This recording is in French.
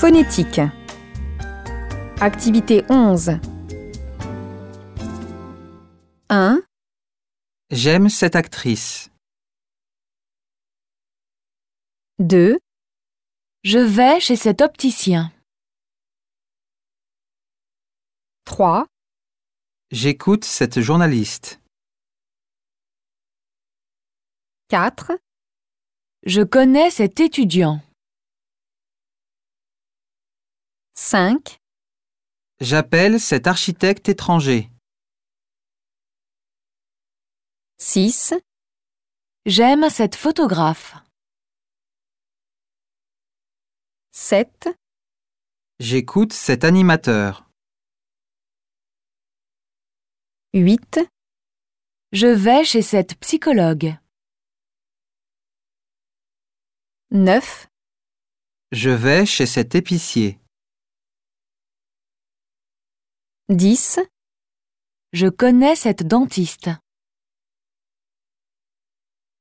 Phonétique. Activité 11. 1, J'aime cette actrice. 2, Je vais chez cet opticien. 3, J'écoute cette journaliste. 4, Je connais cet étudiant. 5, J'appelle cet architecte étranger. 6, J'aime cette photographe. 7, J'écoute cet animateur. 8, Je vais chez cette psychologue. 9, Je vais chez cet épicier. 10, Je connais cette dentiste.